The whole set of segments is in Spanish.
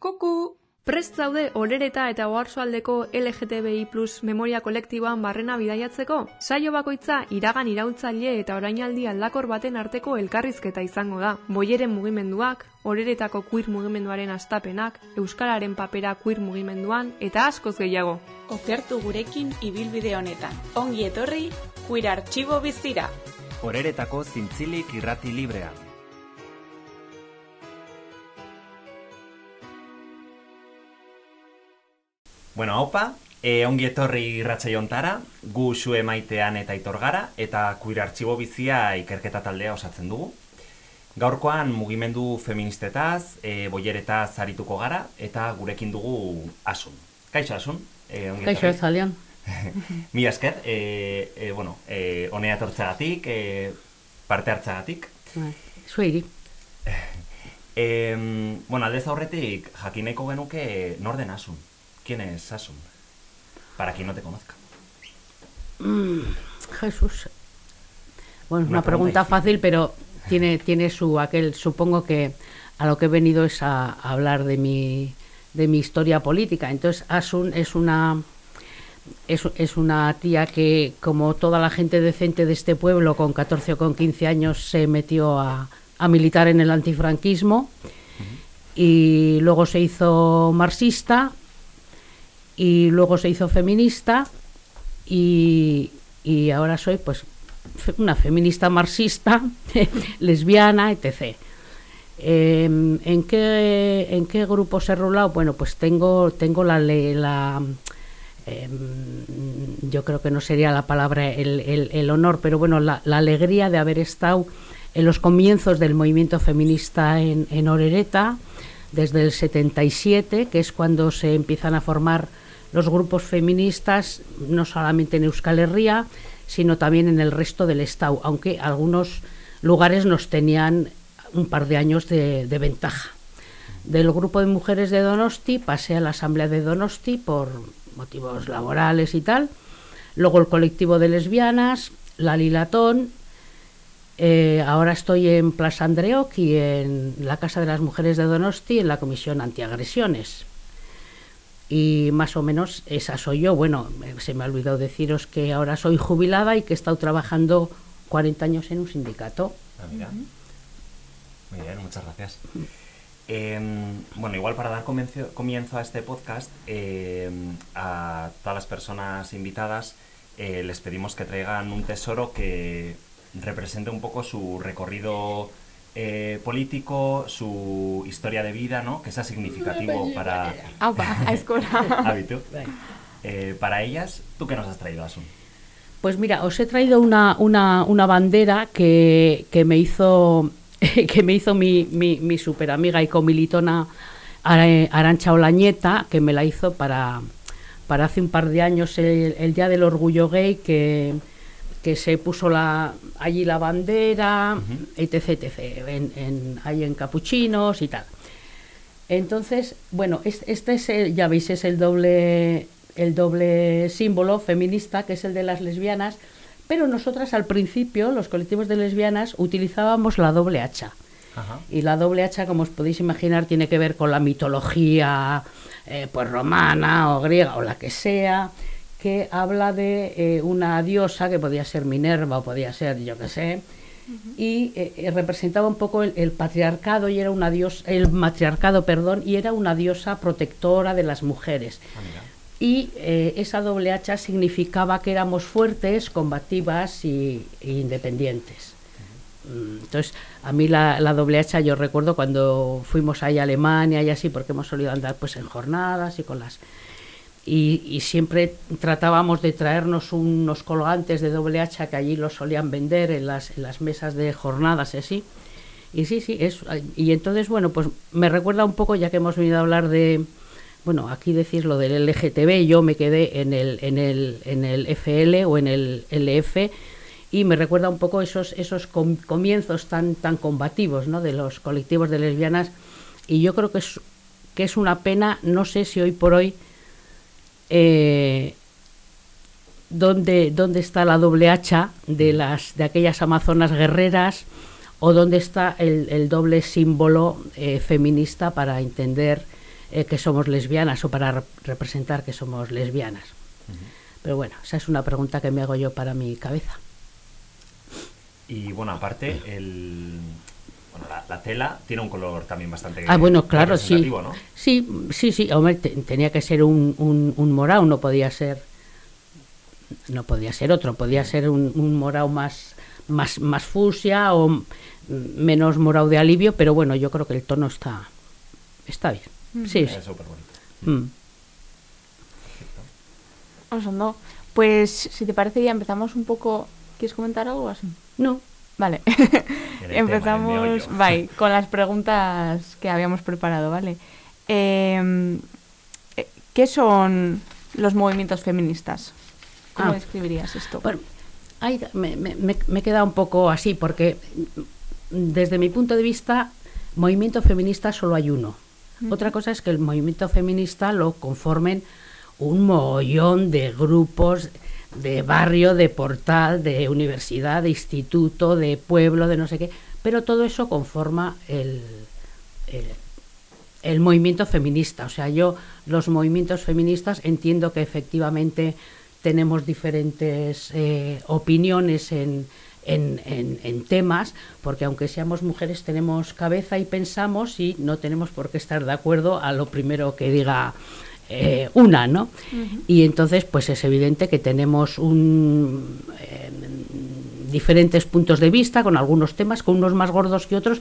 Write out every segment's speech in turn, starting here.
Kuku! Prest zaude olereta eta oarsoaldeko LGTBI plus memoria kolektiboan barrena bidaiatzeko? Saio bakoitza iragan iraultzaile eta orainaldi aldakor baten arteko elkarrizketa izango da. Boieren mugimenduak, oreretako queer mugimenduaren astapenak, euskararen papera queer mugimenduan eta askoz gehiago. Okertu gurekin ibilbide honetan. Ongi etorri, queer artxibo bizira. Oreretako zintzilik irrati librean. Bueno, haupa, e, ongi etorri irratsaiontara, gu xue maitean eta itor gara, eta kuir artxibo bizia ikerketa taldea osatzen dugu. Gaurkoan mugimendu feministetaz, e, boieretaz arituko gara, eta gurekin dugu asun. Kaixo asun? E, ongi Kaixo ez aldean. Mi esker, e, e, bueno, e, honea etortzeagatik, e, parte hartzeagatik. Zueiri. E, bueno, aldez aurretik jakineko genuke nor den Asun. ¿Quién es Asun? Para quien no te conozca. Mm, Jesús. Bueno, es Una una, pregunta fácil, pero tiene, tiene su aquel. Supongo que a lo que he venido es a, a hablar de mi, de mi historia política. Entonces, Asun es una. Es, es una tía que, como toda la gente decente de este pueblo, con 14 o con 15 años se metió a, a militar en el antifranquismo y luego se hizo marxista y luego se hizo feminista y, y ahora soy pues una feminista marxista, lesbiana, etc. Em, ¿en, qué, ¿En qué grupos he rolado? Bueno, pues tengo, tengo la, la em, yo creo que no sería la palabra el, el- honor, pero bueno, la, la alegría de haber estado en los comienzos del movimiento feminista en, en Orereta, desde el 77, que es cuando se empiezan a formar los grupos feministas, no solamente en Euskal Herria, sino también en el resto del Estado, aunque algunos lugares nos tenían un par de años de, ventaja. Del grupo de mujeres de Donosti pasé a la Asamblea de Donosti por motivos laborales y tal. Luego el colectivo de lesbianas, la Lilatón. Eh, ahora estoy en Plaza Andreoc y en la Casa de las Mujeres de Donosti en la Comisión Antiagresiones. Y más o menos esa soy yo. Bueno, se me ha olvidado deciros que ahora soy jubilada y que he estado trabajando 40 años en un sindicato. Ah, mira. Muy bien, muchas gracias. Em, bueno, igual para dar comienzo a este podcast, em, a todas las personas invitadas eh, les pedimos que traigan un tesoro que represente un poco su recorrido eh, político, su historia de vida, ¿no? Que sea significativo para, Aupa, aizkora. Habitu. Eh, para ellas. ¿Tú qué nos has traído, Asun? Pues mira, os he traído una, una, una bandera que, que me hizo que me hizo mi, mi, mi super amiga y comilitona Ara- Arancha Olañeta, que me la hizo para, para hace un par de años el, el Día del Orgullo Gay, que, que se puso la, allí la bandera, etc, etc, en, en, ahí en capuchinos y tal. Entonces, bueno, es- este es el, ya veis, es el doble, el doble símbolo feminista, que es el de las lesbianas, pero nosotras al principio, los colectivos de lesbianas, utilizábamos la doble hacha. Ajá. Y la doble hacha, como os podéis imaginar, tiene que ver con la mitología eh, pues romana o griega o la que sea, que habla de eh, una diosa que podía ser Minerva o podía ser, yo qué sé, y eh, eh, representaba un poco el, el patriarcado y era una diosa, el matriarcado, perdón, y era una diosa protectora de las mujeres. Ah. Y eh, esa doble hacha significaba que éramos fuertes, combativas y, e independientes. Mm, Entonces, a mí la, la doble hacha, yo recuerdo cuando fuimos ahí a Alemania y así, porque hemos solido andar pues en jornadas y con las... Y, y siempre tratábamos de traernos unos colgantes de doble hacha que allí los solían vender en las, mesas de jornadas y así. Y sí, sí, es, y entonces, bueno, pues me recuerda un poco, ya que hemos venido a hablar de, bueno, aquí decís lo del LGTB, yo me quedé en el, en el, en el FL o en el LF y me recuerda un poco esos, esos com- comienzos tan, tan combativos ¿no? de los colectivos de lesbianas y yo creo que es, que es una pena, no sé si hoy por hoy, eh, dónde, dónde está la doble hacha de, las, de aquellas amazonas guerreras o dónde está el, el doble símbolo eh, feminista para entender eh, que somos lesbianas o para representar que somos lesbianas. Pero bueno, esa es una pregunta que me hago yo para mi cabeza. Y bueno, aparte, el, la, tela tiene un color también bastante Ah, bueno, claro, sí. Sí, sí, sí, hombre, tenía que ser un, un, morado, no podía ser no podía ser otro, podía ser un, un morado más, más, más fusia o menos morado de alivio, pero bueno, yo creo que el tono está, está bien. Mm. Sí, es súper bonito. Mm. Pues si te parece ya empezamos un poco... ¿Quieres comentar algo así? No. Vale. empezamos bye, con las preguntas que habíamos preparado, ¿vale? Em, eh, ¿Qué son los movimientos feministas? ¿Cómo ah. describirías esto? Bueno, me, me, me, queda un poco así, porque desde mi punto de vista, movimiento feminista solo hay uno. Otra cosa es que el movimiento feminista lo conformen un mollón de grupos de barrio, de portal, de universidad, de instituto, de pueblo, de no sé qué, pero todo eso conforma el, el, movimiento feminista. O sea, yo los movimientos feministas entiendo que efectivamente tenemos diferentes eh, opiniones en, en, en, temas, porque aunque seamos mujeres tenemos cabeza y pensamos y no tenemos por qué estar de acuerdo a lo primero que diga eh, una, ¿no? Y entonces, pues es evidente que tenemos un, eh, diferentes puntos de vista con algunos temas, con unos más gordos que otros,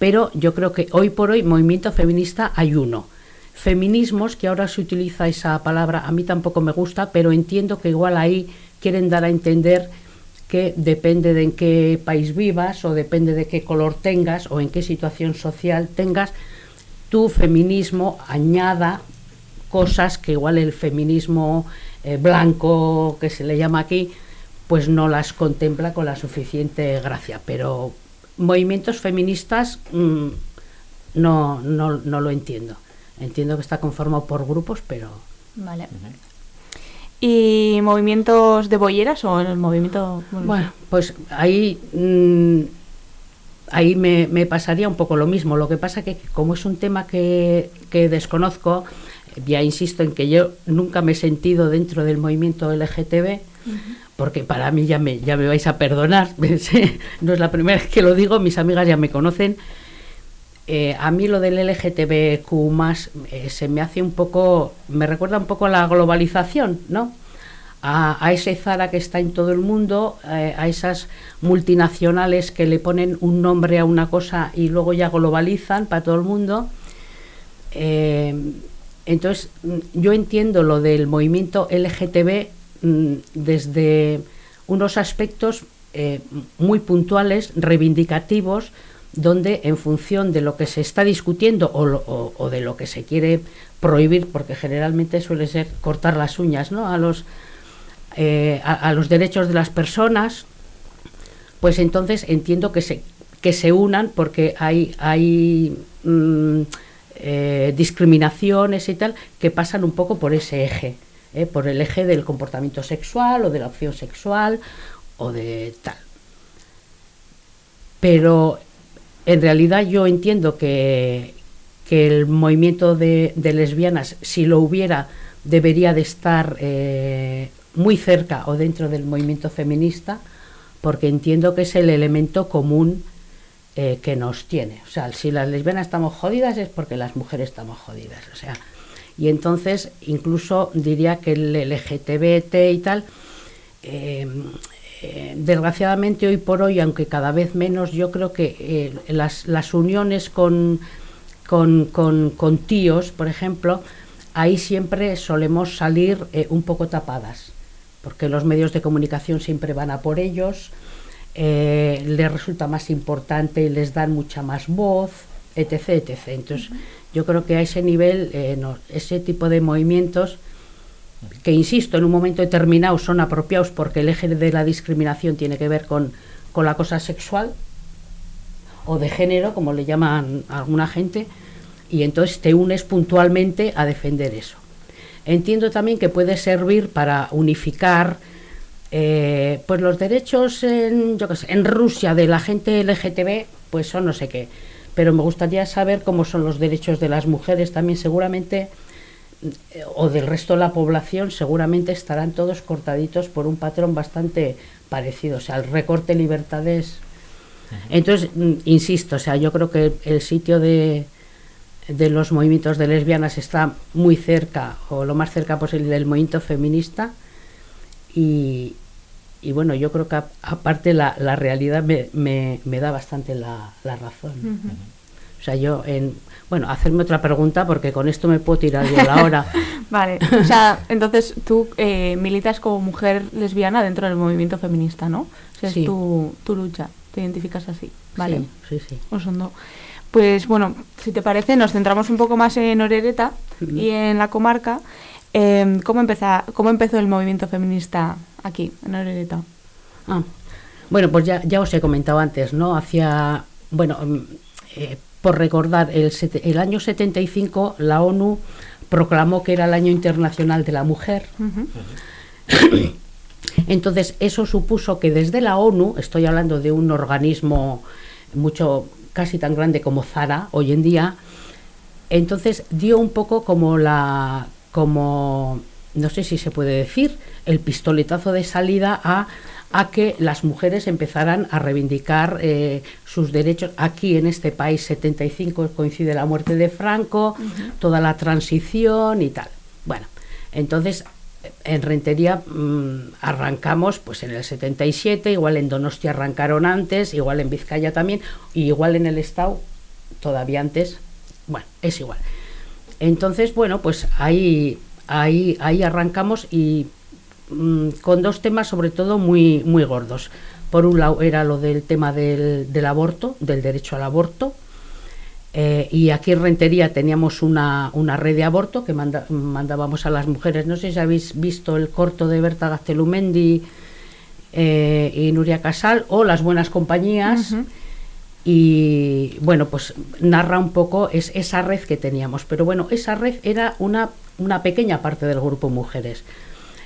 pero yo creo que hoy por hoy movimiento feminista hay uno. Feminismos, que ahora se utiliza esa palabra, a mí tampoco me gusta, pero entiendo que igual ahí quieren dar a entender que depende de en qué país vivas o depende de qué color tengas o en qué situación social tengas, tu feminismo añada cosas que igual el feminismo eh, blanco que se le llama aquí, pues no las contempla con la suficiente gracia. Pero movimientos feministas mm, no, no, no, lo entiendo. Entiendo que está conformado por grupos, pero... Vale. ¿Y movimientos de bolleras o el movimiento...? Bueno, pues ahí... Mm, ahí me, me, pasaría un poco lo mismo. Lo que pasa que como es un tema que, que desconozco, ya insisto en que yo nunca me he sentido dentro del movimiento LGTB, porque para mí ya me, ya me vais a perdonar, no es la primera vez que lo digo, mis amigas ya me conocen. Eh, a mí lo del LGTBQ más eh, se me hace un poco, me recuerda un poco a la globalización, ¿no? A, ese Zara que está en todo el mundo, eh, a esas multinacionales que le ponen un nombre a una cosa y luego ya globalizan para todo el mundo. Entonces, mm, yo entiendo lo del movimiento LGTB mm, desde unos aspectos eh, muy puntuales, reivindicativos, donde en función de lo que se está discutiendo o, de lo que se quiere prohibir, porque generalmente suele ser cortar las uñas ¿no? a, los, eh, a, los derechos de las personas, pues entonces entiendo que se, que se unan porque hay, hay mm, eh, discriminaciones y tal que pasan un poco por ese eje, eh, por el eje del comportamiento sexual o de la opción sexual o de tal. Pero en realidad yo entiendo que, que el movimiento de, lesbianas, si lo hubiera, debería de estar eh, muy cerca o dentro del movimiento feminista, porque entiendo que es el elemento común eh, que nos tiene. O sea, si las lesbianas estamos jodidas es porque las mujeres estamos jodidas. O sea, y entonces incluso diría que el LGTBT y tal, eh, eh, desgraciadamente hoy por hoy, aunque cada vez menos, yo creo que las, las, uniones con, con, con, tíos, por ejemplo, ahí siempre solemos salir un poco tapadas, porque los medios de comunicación siempre van a por ellos eh, les resulta más importante y les dan mucha más voz, etc. etc. Entonces, yo creo que a ese nivel, eh, ese tipo de movimientos, que insisto, en un momento determinado son apropiados porque el eje de la discriminación tiene que ver con, con la cosa sexual o de género, como le llaman alguna gente, y entonces te unes puntualmente a defender eso. Entiendo también que puede servir para unificar eh, pues los derechos en, yo en Rusia de la gente LGTB, pues son no sé qué. pero me gustaría saber cómo son los derechos de las mujeres también, seguramente, eh, o del resto de la población, seguramente estarán todos cortaditos por un patrón bastante parecido, o sea, el recorte de libertades. Entonces, mm, insisto, o sea, yo creo que el sitio de, de los movimientos de lesbianas está muy cerca o lo más cerca posible del movimiento feminista y, y bueno, yo creo que aparte la, la realidad me, me, me, da bastante la, la razón. O sea, yo, en, bueno, hacerme otra pregunta porque con esto me puedo tirar yo la hora. vale, o sea, entonces tú eh, militas como mujer lesbiana dentro del movimiento feminista, ¿no? O sea, es tu, tu, lucha, te identificas así, ¿vale? Sí, sí, sí. Osondo. Pues bueno, si te parece, nos centramos un poco más en Orereta y en la comarca. Eh, ¿cómo, empezó, ¿Cómo empezó el movimiento feminista aquí, en Orereta? Ah, bueno, pues ya, ya os he comentado antes, ¿no? Hacia, bueno, mm, eh, por recordar, el, el año 75 la ONU proclamó que era el Año Internacional de la Mujer. Entonces, eso supuso que desde la ONU, estoy hablando de un organismo mucho casi tan grande como Zara hoy en día, entonces dio un poco como la, como, no sé si se puede decir, el pistoletazo de salida a, a que las mujeres empezaran a reivindicar eh, sus derechos. Aquí en este país 75 coincide la muerte de Franco, toda la transición y tal. Bueno, entonces en Rentería mmm, arrancamos pues en el 77, igual en Donostia arrancaron antes, igual en Vizcaya también, y igual en el Estado todavía antes, bueno, es igual. Entonces, bueno, pues ahí, ahí, ahí arrancamos y mmm, con dos temas sobre todo muy, muy gordos. Por un lado era lo del tema del, del aborto, del derecho al aborto, eh, y aquí en Rentería teníamos una, una red de aborto que manda, mandábamos a las mujeres. No sé si habéis visto el corto de Berta Gaztelumendi eh, y Nuria Casal o Las Buenas Compañías. Uh -huh. Y bueno, pues narra un poco es, esa red que teníamos. Pero bueno, esa red era una, una pequeña parte del grupo Mujeres.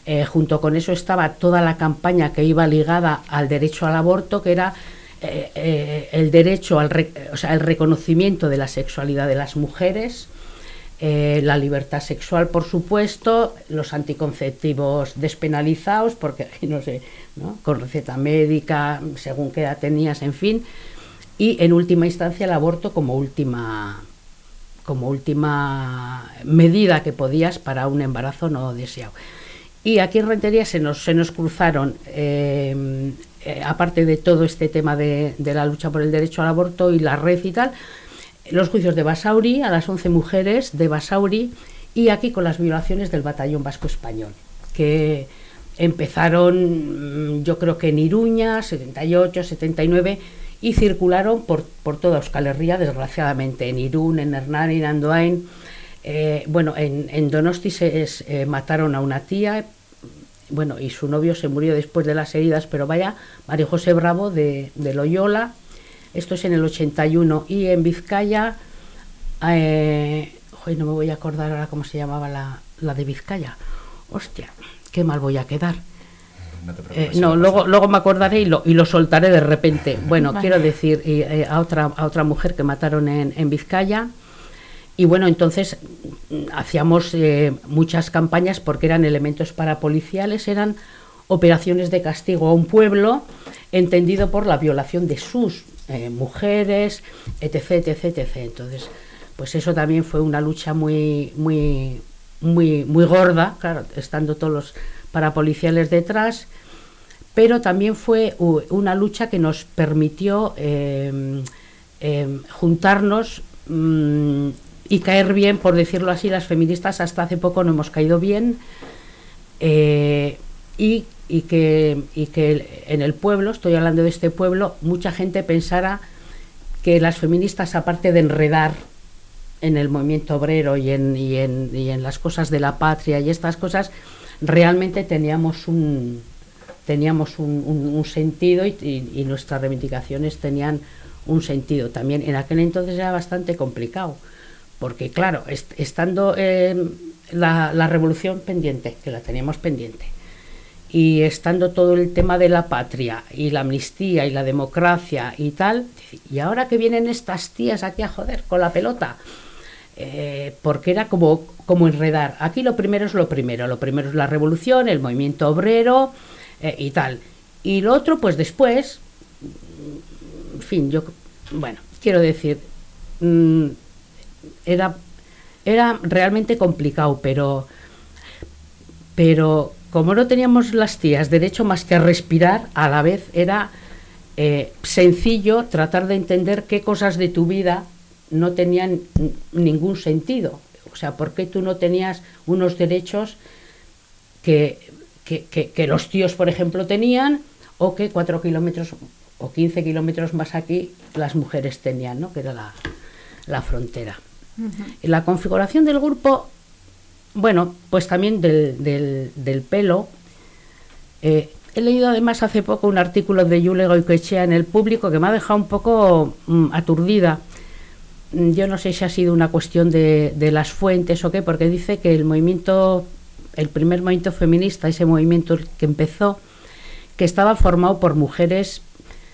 Eh, junto con eso estaba toda la campaña que iba ligada al derecho al aborto, que era eh, eh, el derecho al re, o sea, el reconocimiento de la sexualidad de las mujeres, la libertad sexual, por supuesto, los anticonceptivos despenalizados, porque no sé, ¿no? con receta médica, según qué edad tenías, en fin, y en última instancia el aborto como última como última medida que podías para un embarazo no deseado. Y aquí en Rentería se nos, se nos cruzaron eh, eh, aparte de todo este tema de, de, la lucha por el derecho al aborto y la red y tal, los juicios de Basauri a las 11 mujeres de Basauri y aquí con las violaciones del batallón vasco español, que empezaron yo creo que en Iruña, 78, 79, y circularon por, por toda Euskal Herria, desgraciadamente, en Irún, en Hernán, en Andoain. Eh, bueno, en, Donosti se eh, mataron a una tía, bueno, y su novio se murió después de las heridas, pero vaya, María José Bravo de, Loyola, esto es en el 81, y en Vizcaya, eh, no me voy a acordar ahora cómo se llamaba la, la de Vizcaya, hostia, qué mal voy a quedar. No, eh, no luego, luego me acordaré y lo, y lo soltaré de repente. Bueno, vale. quiero decir, eh, a, otra, a otra mujer que mataron en, en Vizcaya, y bueno, entonces hacíamos eh, muchas campañas porque eran elementos parapoliciales, eran operaciones de castigo a un pueblo entendido por la violación de sus eh, mujeres, etc, etc, etc. Entonces, pues eso también fue una lucha muy, muy, muy, muy gorda, claro, estando todos los parapoliciales detrás, pero también fue una lucha que nos permitió eh, eh, juntarnos mmm, y caer bien, por decirlo así, las feministas hasta hace poco no hemos caído bien eh, y, y, que, y que en el pueblo, estoy hablando de este pueblo, mucha gente pensara que las feministas, aparte de enredar en el movimiento obrero y en, y en, y en las cosas de la patria y estas cosas, realmente teníamos un, teníamos un, un, sentido y, y, nuestras reivindicaciones tenían un sentido. También en aquel entonces era bastante complicado porque claro, est estando eh, la, la, revolución pendiente, que la teníamos pendiente, y estando todo el tema de la patria y la amnistía y la democracia y tal, y ahora que vienen estas tías aquí a joder con la pelota, eh, porque era como, como enredar. Aquí lo primero es lo primero, lo primero es la revolución, el movimiento obrero eh, y tal. Y lo otro, pues después, en fin, yo, bueno, quiero decir, mm, era, era realmente complicado, pero, pero como no teníamos las tías derecho más que a respirar, a la vez era eh, sencillo tratar de entender qué cosas de tu vida no tenían ningún sentido. O sea, ¿por qué tú no tenías unos derechos que, que, los tíos, por ejemplo, tenían o que cuatro kilómetros o 15 kilómetros más aquí las mujeres tenían, ¿no? que era la, frontera. La configuración del grupo bueno, pues también del, del, pelo. Eh, he leído además hace poco un artículo de Yule Goicoechea en el público que me ha dejado un poco mm, aturdida. Yo no sé si ha sido una cuestión de, las fuentes o qué, porque dice que el movimiento, el primer movimiento feminista, ese movimiento que empezó, que estaba formado por mujeres,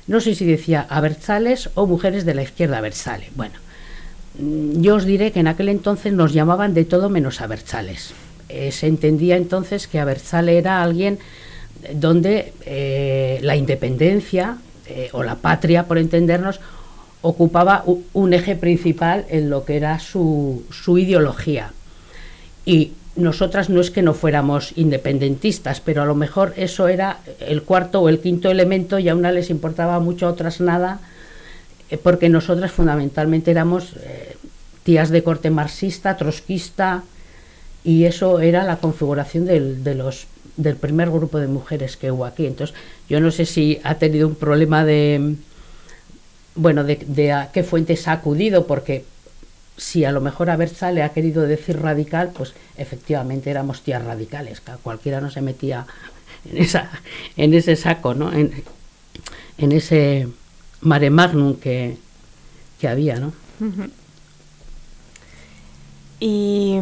no sé si decía abertzales o mujeres de la izquierda aversale. Bueno, Mm, yo os diré que en aquel entonces nos llamaban de todo menos a Eh, se entendía entonces que Abertzale era alguien donde eh, la independencia eh, o la patria, por entendernos, ocupaba un eje principal en lo que era su, su ideología. Y nosotras no es que no fuéramos independentistas, pero a lo mejor eso era el cuarto o el quinto elemento y a una les importaba mucho, a otras nada eh, porque nosotras fundamentalmente éramos eh, tías de corte marxista, trotskista, y eso era la configuración del, de los, del primer grupo de mujeres que hubo aquí. Entonces, yo no sé si ha tenido un problema de, bueno, de, a qué fuentes ha acudido, porque si a lo mejor a Berza le ha querido decir radical, pues efectivamente éramos tías radicales, cualquiera no se metía en, esa, en ese saco, ¿no? en ese mare magnum que, había, ¿no? Y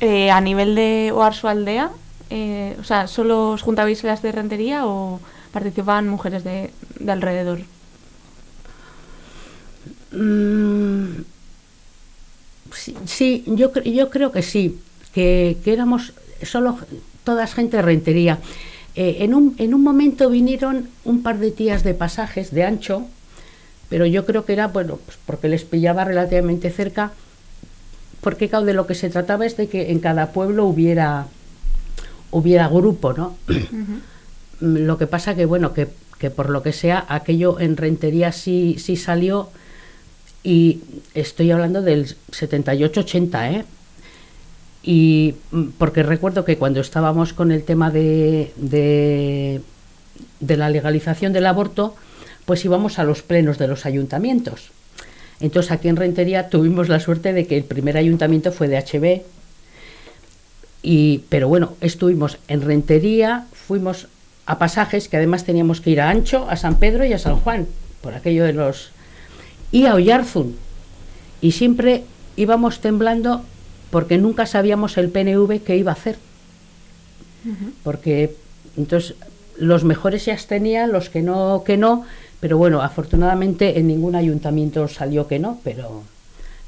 eh, a nivel de Oarsu Aldea, eh, o sea, ¿solo os juntabais las de rentería o participaban mujeres de, alrededor? Mm, sí, yo, yo creo que sí, que, que éramos solo todas gente de rentería. Eh, en, un, en un momento vinieron un par de tías de pasajes de ancho, pero yo creo que era, bueno, pues porque les pillaba relativamente cerca, porque de lo que se trataba es de que en cada pueblo hubiera, hubiera grupo, ¿no? Lo que pasa que, bueno, que, que, por lo que sea, aquello en Rentería sí, sí salió y estoy hablando del 78-80, ¿eh? Y mm, porque recuerdo que cuando estábamos con el tema de, de, la legalización del aborto, pues íbamos a los plenos de los ayuntamientos. Entonces aquí en Rentería tuvimos la suerte de que el primer ayuntamiento fue de HB. Y, pero bueno, estuvimos en Rentería, fuimos a pasajes que además teníamos que ir a Ancho, a San Pedro y a San Juan, por aquello de los... y a Oyarzun. Y siempre íbamos temblando porque nunca sabíamos el PNV qué iba a hacer. Porque entonces los mejores ya tenían, los que no, que no, pero bueno, afortunadamente en ningún ayuntamiento salió que no, pero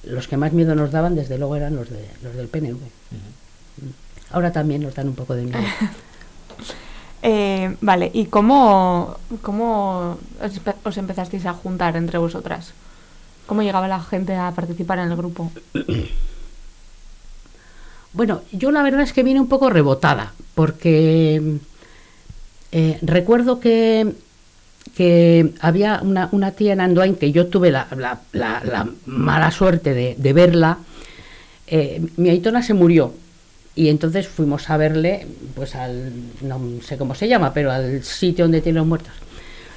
los que más miedo nos daban desde luego eran los, de, los del PNV. Ahora también nos dan un poco de miedo. Eh, vale, ¿y cómo, cómo os empezasteis a juntar entre vosotras? ¿Cómo llegaba la gente a participar en el grupo? Bueno, yo la verdad es que vine un poco rebotada, porque eh, recuerdo que, que había una, una, tía en Andoain que yo tuve la, la, mala suerte de, verla. Eh, mi aitona se murió y entonces fuimos a verle, pues al, no sé cómo se llama, pero al sitio donde tienen los muertos.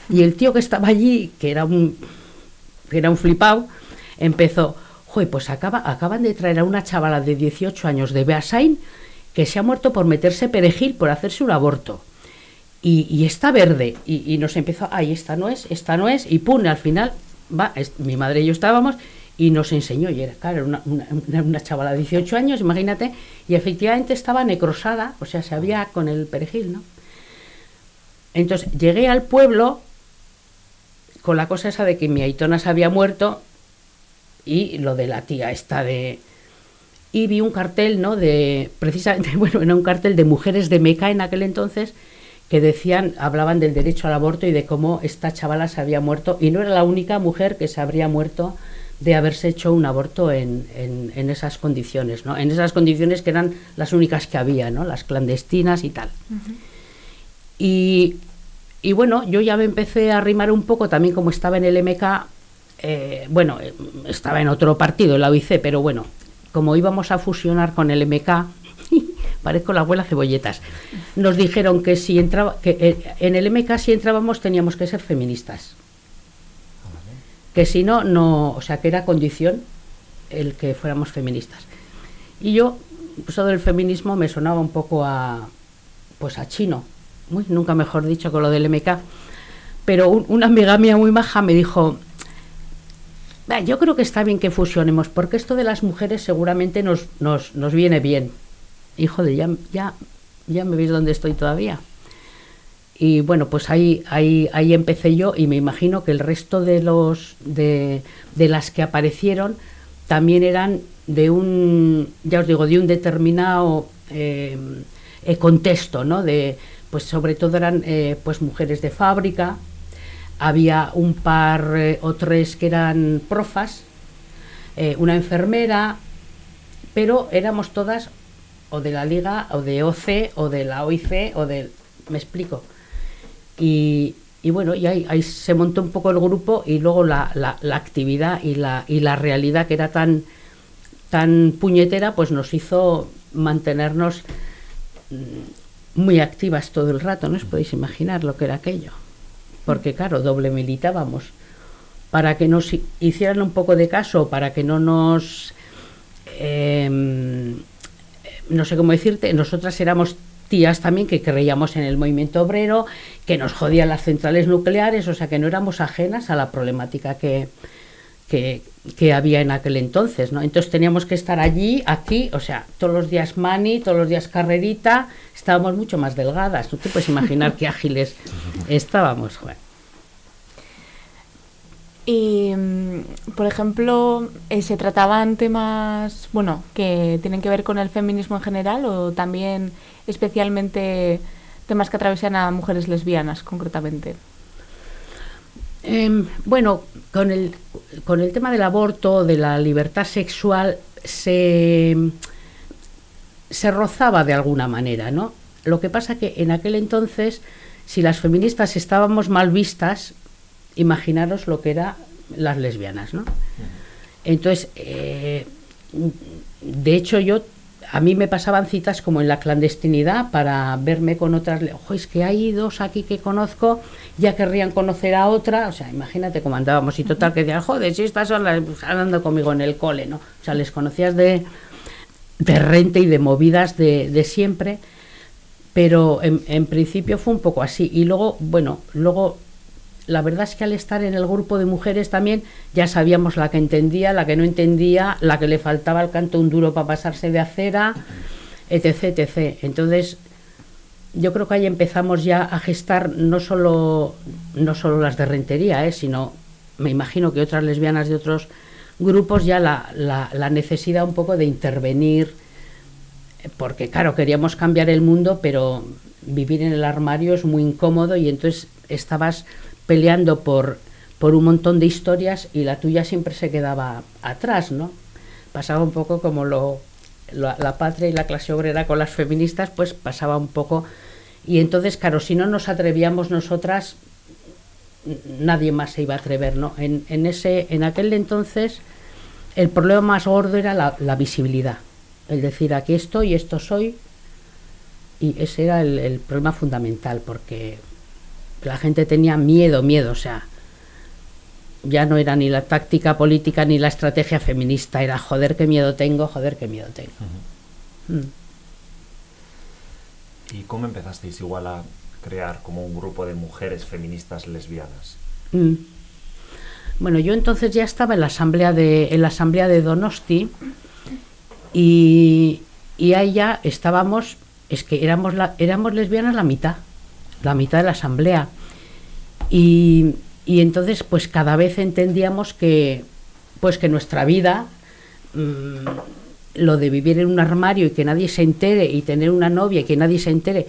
Y el tío que estaba allí, que era un, que era un flipado, empezó, pues acaba, acaban de traer a una chavala de 18 años de Beasain que se ha muerto por meterse perejil, por hacerse un aborto. Y, está verde. Y, nos empezó, ay, esta no es, esta no es. Y pone al final, va, mi madre y yo estábamos, y nos enseñó, y era, claro, una, una, una, chavala de 18 años, imagínate, y efectivamente estaba necrosada, o sea, se había con el perejil, ¿no? Entonces llegué al pueblo con la cosa esa de que mi Aitona se había muerto y lo de la tía esta de... Y vi un cartel, ¿no? De, precisamente, bueno, era un cartel de mujeres de Meca en aquel entonces que decían, hablaban del derecho al aborto y de cómo esta chavala se había muerto y no era la única mujer que se habría muerto de haberse hecho un aborto en, en, esas condiciones, ¿no? En esas condiciones que eran las únicas que había, ¿no? Las clandestinas y tal. y, y, bueno, yo ya me empecé a arrimar un poco también como estaba en el MK, eh, bueno, estaba en otro partido, en la OIC, pero bueno, como íbamos a fusionar con el MK, parezco la abuela cebolletas, nos dijeron que si entraba, que eh, en el MK si entrábamos teníamos que ser feministas que si no, no, o sea, que era condición el que fuéramos feministas. Y yo, pues todo el feminismo me sonaba un poco a, pues a chino, nunca mejor dicho con lo del MK, pero una amiga mía muy maja me dijo, yo creo que está bien que fusionemos, porque esto de las mujeres seguramente nos, nos, nos viene bien. Hijo de, ya, ya, ya me veis dónde estoy todavía. Y bueno, pues ahí, ahí, ahí empecé yo y me imagino que el resto de, los, de, de las que aparecieron también eran de un, ya os digo, de un determinado eh, contexto, ¿no? De, pues sobre todo eran eh, pues mujeres de fábrica, había un par o tres que eran profas, una enfermera, pero éramos todas o de la liga o de OC o de la OIC o de... Me explico. Y, bueno, y ahí, se montó un poco el grupo y luego la, la, actividad y la, y la realidad que era tan, tan puñetera, pues nos hizo mantenernos mm, muy activas todo el rato, ¿no os podéis imaginar lo que era aquello? Porque claro, doble militábamos. Para que nos hicieran un poco de caso, para que no nos... Em, no sé cómo decirte, nosotras éramos tías también que creíamos en el movimiento obrero, que nos jodían las centrales nucleares, o sea que no éramos ajenas a la problemática que, que, había en aquel entonces, ¿no? Entonces teníamos que estar allí, aquí, o sea, todos los días mani, todos los días carrerita, estábamos mucho más delgadas, tú te puedes imaginar qué ágiles estábamos, joder. Y, mm, por ejemplo, eh, ¿se trataban temas, bueno, que tienen que ver con el feminismo en general o también especialmente temas que atravesan a mujeres lesbianas concretamente? Em, bueno, con el, con el tema del aborto, de la libertad sexual, se, se rozaba de alguna manera, ¿no? Lo que pasa que en aquel entonces, si las feministas estábamos mal vistas, imaginaros lo que eran las lesbianas, ¿no? Entonces, eh, de hecho yo a mí me pasaban citas como en la clandestinidad para verme con otras. Ojo, es que hay dos aquí que conozco, ya querrían conocer a otra. O sea, imagínate cómo andábamos. Y total, que decían, joder, si estas son las pues, andando conmigo en el cole, ¿no? O sea, les conocías de, de rente y de movidas de, de siempre. Pero en, en principio fue un poco así. Y luego, bueno, luego la verdad es que al estar en el grupo de mujeres también ya sabíamos la que entendía, la que no entendía, la que le faltaba el canto un duro para pasarse de acera, etc, etc. Entonces, yo creo que ahí empezamos ya a gestar no solo, no solo las de rentería, ¿eh? sino me imagino que otras lesbianas de otros grupos ya la, la, la necesidad un poco de intervenir, porque claro, queríamos cambiar el mundo, pero vivir en el armario es muy incómodo y entonces estabas peleando por, por un montón de historias y la tuya siempre se quedaba atrás, ¿no? Pasaba un poco como lo, la patria y la clase obrera con las feministas, pues pasaba un poco. Y entonces, claro, si no nos atrevíamos nosotras, nadie más se iba a atrever, ¿no? En, en, ese, en aquel entonces, el problema más gordo era la, visibilidad. El decir, aquí estoy, esto soy. Y ese era el, el problema fundamental, porque la gente tenía miedo, miedo, o sea, ya no era ni la táctica política ni la estrategia feminista, era joder qué miedo tengo, joder qué miedo tengo. mm. ¿Y cómo empezasteis igual a crear como un grupo de mujeres feministas lesbianas? Mm. Bueno, yo entonces ya estaba en la asamblea de, en la asamblea de Donosti y, y ahí ya estábamos, es que éramos, la, éramos lesbianas la mitad, la mitad de la asamblea. Y, y entonces pues cada vez entendíamos que pues que nuestra vida mmm, lo de vivir en un armario y que nadie se entere y tener una novia y que nadie se entere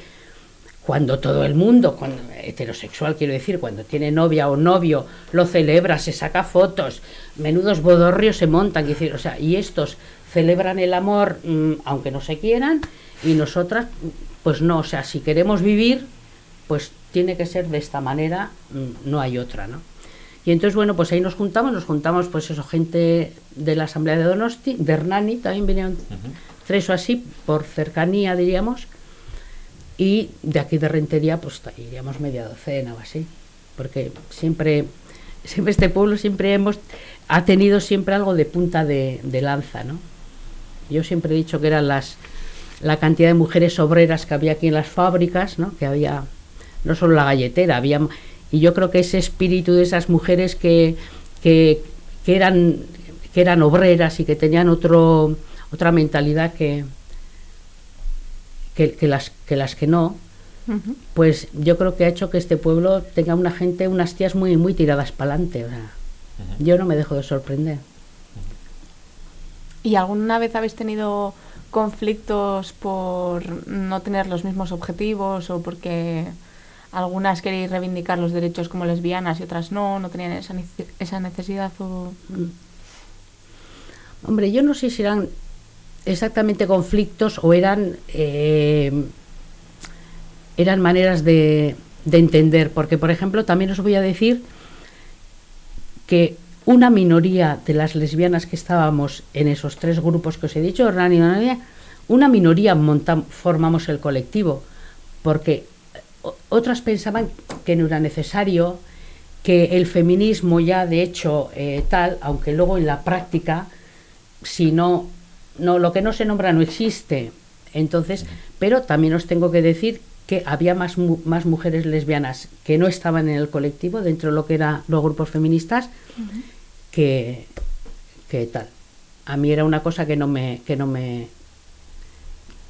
cuando todo el mundo, cuando, heterosexual quiero decir, cuando tiene novia o novio, lo celebra, se saca fotos, menudos bodorrios se montan, decir, o sea, y estos celebran el amor mmm, aunque no se quieran y nosotras pues no, o sea, si queremos vivir, pues tiene que ser de esta manera, mmm, no hay otra, ¿no? Y entonces, bueno, pues ahí nos juntamos, nos juntamos, pues eso, gente de la Asamblea de Donosti, de Hernani, también vinieron uh -huh. tres o así, por cercanía, diríamos, y de aquí de Rentería, pues iríamos media docena o así, porque siempre, siempre este pueblo siempre hemos, ha tenido siempre algo de punta de, de lanza, ¿no? Yo siempre he dicho que eran las, la cantidad de mujeres obreras que había aquí en las fábricas, ¿no? Que había, no solo la galletera, había y yo creo que ese espíritu de esas mujeres que, que, que, eran, que eran obreras y que tenían otro, otra mentalidad que, que, que, las, que las que no, uh -huh. pues yo creo que ha hecho que este pueblo tenga una gente, unas tías muy, muy tiradas para adelante. O sea, uh -huh. Yo no me dejo de sorprender. ¿Y alguna vez habéis tenido conflictos por no tener los mismos objetivos o porque algunas queréis reivindicar los derechos como lesbianas y otras no, no tenían esa, esa necesidad o... Hombre, yo no sé si eran exactamente conflictos o eran eh, eran maneras de, de, entender, porque por ejemplo también os voy a decir que una minoría de las lesbianas que estábamos en esos tres grupos que os he dicho, Hernán y una minoría montam, formamos el colectivo, porque otras pensaban que no era necesario, que el feminismo ya de hecho eh, tal, aunque luego en la práctica, si no, no, lo que no se nombra no existe. Entonces, pero también os tengo que decir que había más, más mujeres lesbianas que no estaban en el colectivo, dentro de lo que eran los grupos feministas, uh -huh. que, que tal. A mí era una cosa que no me, que no me,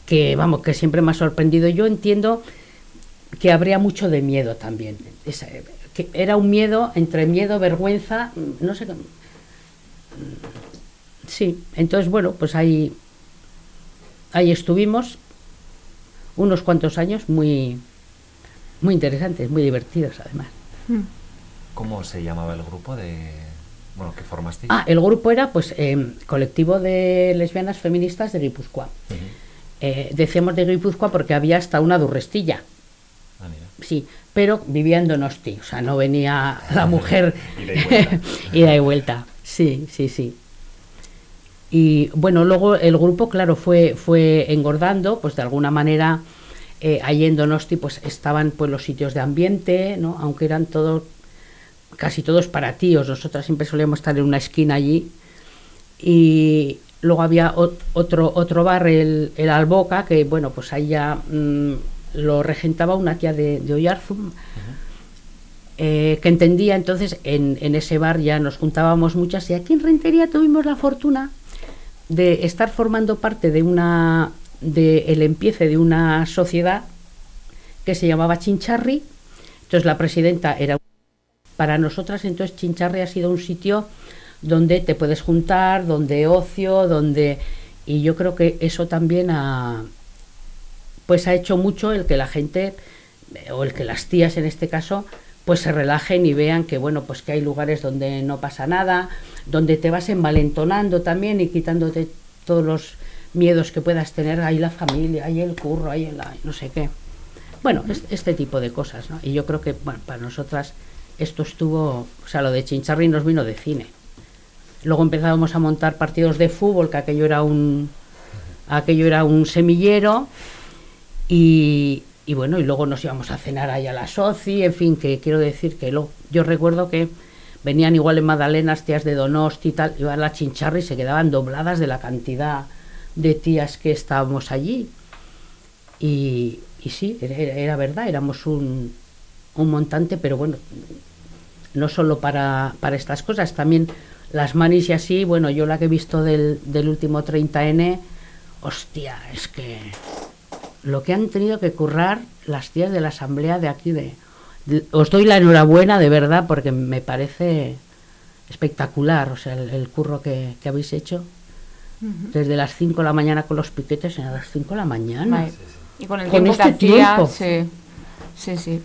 que vamos, que siempre me ha sorprendido. Yo entiendo que habría mucho de miedo también. Esa, que era un miedo, entre miedo, vergüenza, no sé. Sí, entonces, bueno, pues ahí, ahí estuvimos unos cuantos años muy, muy interesantes, muy divertidos además. ¿Cómo se llamaba el grupo de, bueno, que formaste? Ah, el grupo era, pues, eh, colectivo de lesbianas feministas de Guipúzcoa. Uh -huh. eh, decíamos de Guipúzcoa porque había hasta una durrestilla. Sí, pero vivía en Donosti, o sea, no venía la mujer vuelta. y vuelta. Sí, sí, sí. Y bueno, luego el grupo, claro, fue, fue engordando, pues de alguna manera eh, ahí en Donosti pues estaban pues los sitios de ambiente, ¿no? Aunque eran todos, casi todos para tíos, nosotras siempre solíamos estar en una esquina allí. Y luego había otro, otro bar, el, el Alboca, que bueno, pues ahí ya mmm, lo regentaba una tía de, de Oyarzum, eh, que entendía, entonces en, en, ese bar ya nos juntábamos muchas y aquí en Rentería tuvimos la fortuna de estar formando parte de una de el empiece de una sociedad que se llamaba Chincharri, entonces la presidenta era para nosotras, entonces Chincharri ha sido un sitio donde te puedes juntar, donde ocio, donde y yo creo que eso también ha pues ha hecho mucho el que la gente o el que las tías en este caso pues se relajen y vean que bueno pues que hay lugares donde no pasa nada donde te vas envalentonando también y quitándote todos los miedos que puedas tener. Ahí la familia ahí el curro ahí la no sé qué. Bueno es, este tipo de cosas ¿no? y yo creo que bueno, para nosotras esto estuvo o sea lo de Chincharri nos vino de cine. Luego empezábamos a montar partidos de fútbol que aquello era un aquello era un semillero y, bueno, y luego nos íbamos a cenar ahí a la Soci, en fin, que quiero decir que lo, yo recuerdo que venían igual en Madalenas tías de Donosti y tal, iban a la chincharra y se quedaban dobladas de la cantidad de tías que estábamos allí. Y, sí, era, era, verdad, éramos un, un montante, pero bueno, no solo para, para estas cosas, también las manis y así, bueno, yo la que he visto del, del último 30N, hostia, es que lo que han tenido que currar las tías de la asamblea de aquí de, os doy la enhorabuena de verdad porque me parece espectacular, o sea, el, curro que, habéis hecho desde las 5 de la mañana con los piquetes a las 5 de la mañana. Y con el tiempo este tiempo. Sí, sí, sí.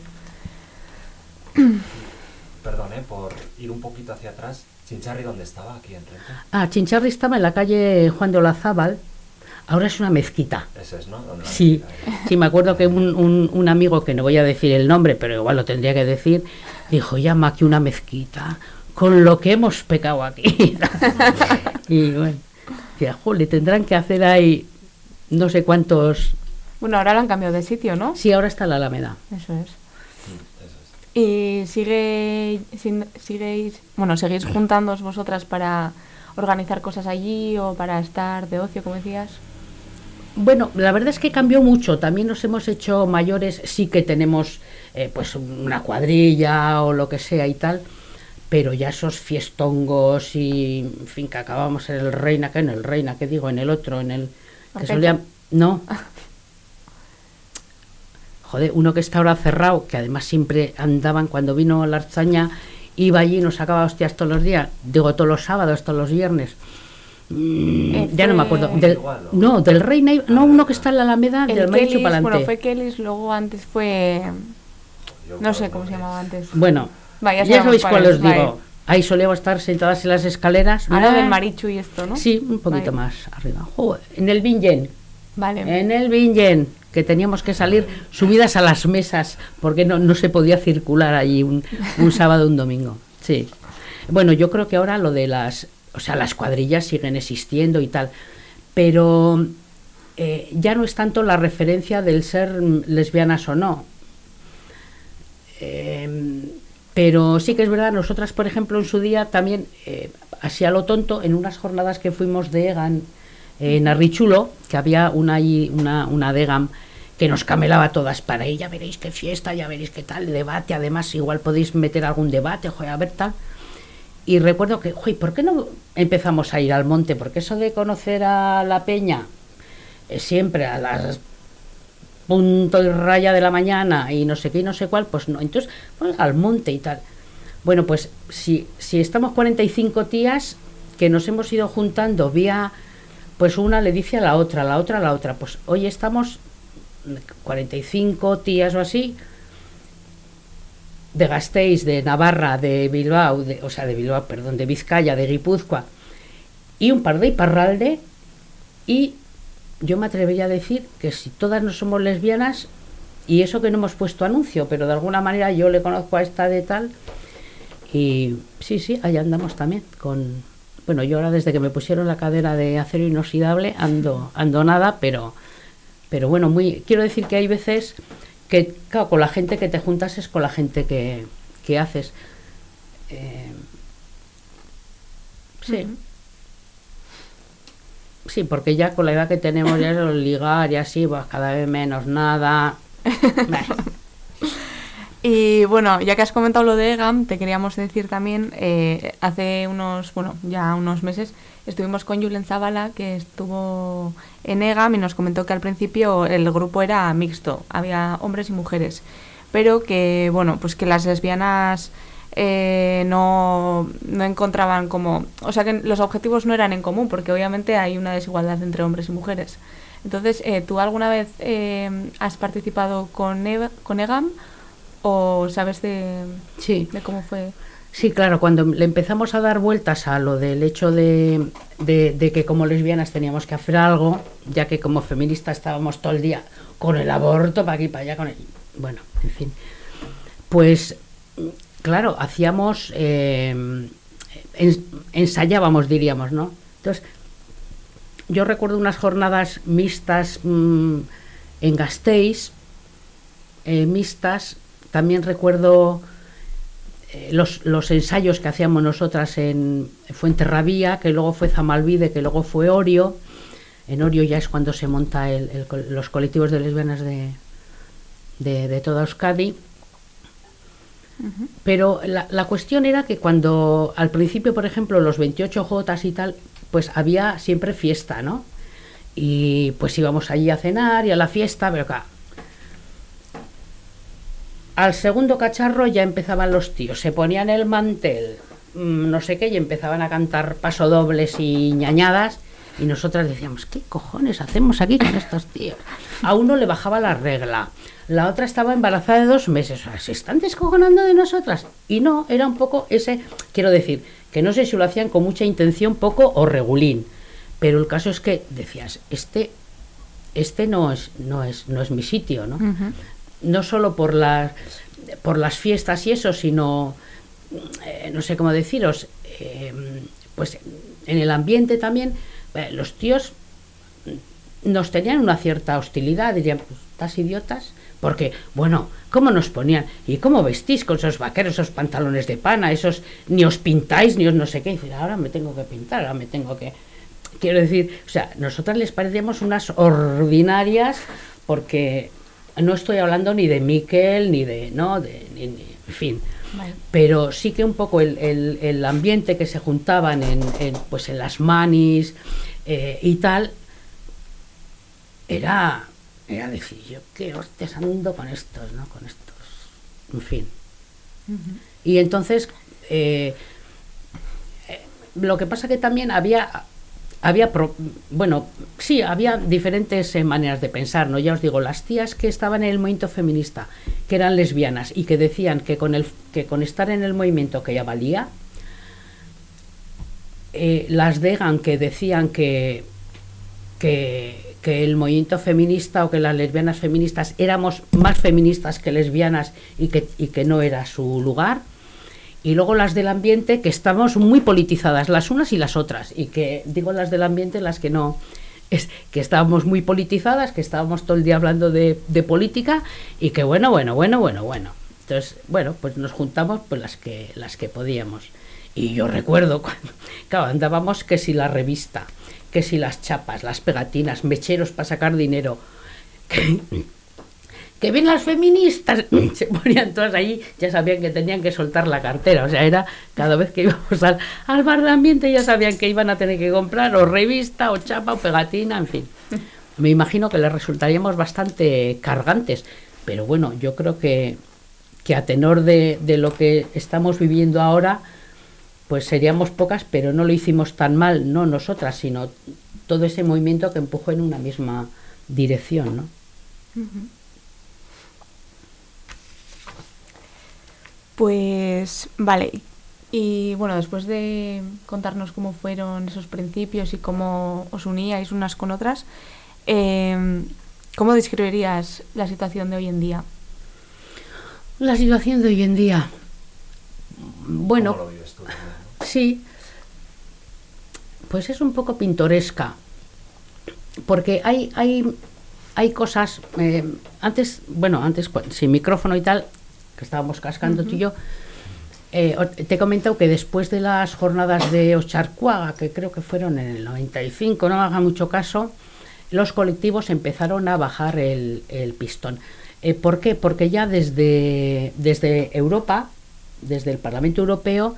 Perdón, ¿eh? por ir un poquito hacia atrás. ¿Chincharri dónde estaba aquí en Ah, Chincharri estaba en la calle Juan de Olazábal. Ahora es una mezquita. Eso es, ¿no? Sí, sí, me acuerdo que un, un, amigo, que no voy a decir el nombre, pero igual lo tendría que decir, dijo, llama aquí una mezquita, con lo que hemos pecado aquí. y bueno, decía, le tendrán que hacer ahí no sé cuántos... Bueno, ahora lo han cambiado de sitio, ¿no? Sí, ahora está la Alameda. Eso es. ¿Y sigue, seguís, bueno, seguís juntándoos vosotras para organizar cosas allí o para estar de ocio, como decías? Bueno, la verdad es que cambió mucho. También nos hemos hecho mayores, sí que tenemos eh, pues una cuadrilla o lo que sea y tal, pero ya esos fiestongos y, en fin, que acabamos en el Reina, que en el Reina, que digo, en el otro, en el... que solían... No. Joder, uno que está ahora cerrado, que además siempre andaban cuando vino la arzaña, iba allí y nos sacaba hostias todos los días, digo todos los sábados, todos los viernes. Mm, ya no me acuerdo. no, del Reina, no uno que está en la Alameda, del Marichu para Bueno, fue Kellys, luego antes fue. No sé cómo se llamaba antes. Bueno, ya sabéis cuál os digo. Ahí solíamos estar sentadas en las escaleras. Ahora del Marichu y esto, ¿no? Sí, un poquito más arriba. en el Bingen. Vale. En el Bingen, que teníamos que salir subidas a las mesas porque no, no se podía circular allí un, un sábado un domingo. Sí. Bueno, yo creo que ahora lo de las o sea, las cuadrillas siguen existiendo y tal, pero eh, ya no es tanto la referencia del ser lesbianas o no. Em, pero sí que es verdad, nosotras, por ejemplo, en su día también, eh, así a lo tonto, en unas jornadas que fuimos de EGAN en Arrichulo, que había una, una, una de EGAN que nos camelaba todas para ella, veréis qué fiesta, ya veréis qué tal, debate, además igual podéis meter algún debate, joder, a ver tal. Y recuerdo que, uy, ¿por qué no empezamos a ir al monte? Porque eso de conocer a la peña siempre a las punto y raya de la mañana y no sé qué y no sé cuál, pues no. Entonces, pues, al monte y tal. Bueno, pues si, si estamos 45 tías que nos hemos ido juntando vía, pues una le dice a la otra, la otra a la otra, pues hoy estamos 45 tías o así, de Gasteiz, de Navarra, de Bilbao, de, o sea, de Bilbao, perdón, de Vizcaya, de Guipúzcoa, y un par de Iparralde, y yo me atrevería a decir que si todas no somos lesbianas, y eso que no hemos puesto anuncio, pero de alguna manera yo le conozco a esta de tal, y sí, sí, ahí andamos también, con, bueno, yo ahora desde que me pusieron la cadera de acero inoxidable ando, ando nada, pero, pero bueno, muy, quiero decir que hay veces que claro, con la gente que te juntas es con la gente que, que haces. Eh, sí. Sí, porque ya con la edad que tenemos ya es ligar y así, pues cada vez menos nada. y bueno, ya que has comentado lo de EGAM, te queríamos decir también, eh, hace unos, bueno, ya unos meses, estuvimos con Julen Zavala, que estuvo en EGAM y nos comentó que al principio el grupo era mixto, había hombres y mujeres, pero que, bueno, pues que las lesbianas eh, no, no encontraban como... O sea, que los objetivos no eran en común, porque obviamente hay una desigualdad entre hombres y mujeres. Entonces, eh, ¿tú alguna vez eh, has participado con, con EGAM o sabes de, sí. de cómo fue? Sí, claro, cuando le empezamos a dar vueltas a lo del hecho de, de, que como lesbianas teníamos que hacer algo, ya que como feministas estábamos todo el día con el aborto para aquí, para allá, con el... Bueno, en fin. Pues, claro, hacíamos... Eh, ensayábamos, diríamos, ¿no? Entonces, yo recuerdo unas jornadas mixtas mm, en Gasteiz, eh, mixtas, también recuerdo los, los, ensayos que hacíamos nosotras en Fuenterrabía, que luego fue Zamalvide, que luego fue Orio. En Orio ya es cuando se monta los colectivos de lesbianas de, de, toda Euskadi. Pero la, la, cuestión era que cuando al principio, por ejemplo, los 28 Jotas y tal, pues había siempre fiesta, ¿no? Y pues íbamos allí a cenar y a la fiesta, pero acá. Al segundo cacharro ya empezaban los tíos, se ponían el mantel, mm, no sé qué, y empezaban a cantar pasodobles y ñañadas. Y nosotras decíamos, ¿qué cojones hacemos aquí con estos tíos? A uno le bajaba la regla, la otra estaba embarazada de dos meses. O sea, se están descojonando de nosotras. Y no, era un poco ese, quiero decir, que no sé si lo hacían con mucha intención, poco o regulín. Pero el caso es que decías, este, este no es, no es, no es mi sitio, ¿no? No solo por las, por las fiestas y eso, sino, eh, no sé cómo deciros, eh, pues en el ambiente también, eh, los tíos nos tenían una cierta hostilidad, dirían, pues, ¿estás idiotas? Porque, bueno, ¿cómo nos ponían? ¿Y cómo vestís con esos vaqueros, esos pantalones de pana, esos ni os pintáis, ni os no sé qué? Y ahora me tengo que pintar, ahora me tengo que... Quiero decir, o sea, nosotras les parecíamos unas ordinarias porque no estoy hablando ni de Miquel, ni de... ¿no? De, en fin. Pero sí que un poco el, el, ambiente que se juntaban en, pues en las manis eh, y tal era era decir, yo qué hostias ando con estos, ¿no? Con estos. En fin. Y entonces, eh, eh, lo que pasa que también había había bueno sí había diferentes eh, maneras de pensar no ya os digo las tías que estaban en el movimiento feminista que eran lesbianas y que decían que con el que con estar en el movimiento que ya valía las Degan que decían que que que el movimiento feminista o que las lesbianas feministas éramos más feministas que lesbianas y que, y que no era su lugar. Y luego las del ambiente, que estamos muy politizadas, las unas y las otras. Y que digo las del ambiente, las que no, es que estábamos muy politizadas, que estábamos todo el día hablando de, política y que bueno, bueno, bueno, bueno, bueno. Entonces, bueno, pues nos juntamos pues las que, las que podíamos. Y yo recuerdo cuando, claro, andábamos que si la revista, que si las chapas, las pegatinas, mecheros para sacar dinero. Ven las feministas, se ponían todas ahí, ya sabían que tenían que soltar la cartera, o sea, era cada vez que íbamos al, al bar de ambiente ya sabían que iban a tener que comprar o revista o chapa o pegatina, en fin. Me imagino que les resultaríamos bastante cargantes, pero bueno, yo creo que, que a tenor de, de lo que estamos viviendo ahora, pues seríamos pocas, pero no lo hicimos tan mal, no nosotras, sino todo ese movimiento que empujó en una misma dirección, ¿no? Pues vale, y bueno, después de contarnos cómo fueron esos principios y cómo os uníais unas con otras, em, ¿cómo describirías la situación de hoy en día? La situación de hoy en día. Bueno, sí, pues es un poco pintoresca, porque hay, hay, hay cosas, eh, antes, bueno, antes sin micrófono y tal, que estábamos cascando tú y yo, eh, te he comentado que después de las jornadas de Ocharcuaga, que creo que fueron en el 95, no me haga mucho caso, los colectivos empezaron a bajar el, pistón. Eh, ¿Por qué? Porque ya desde, desde Europa, desde el Parlamento Europeo,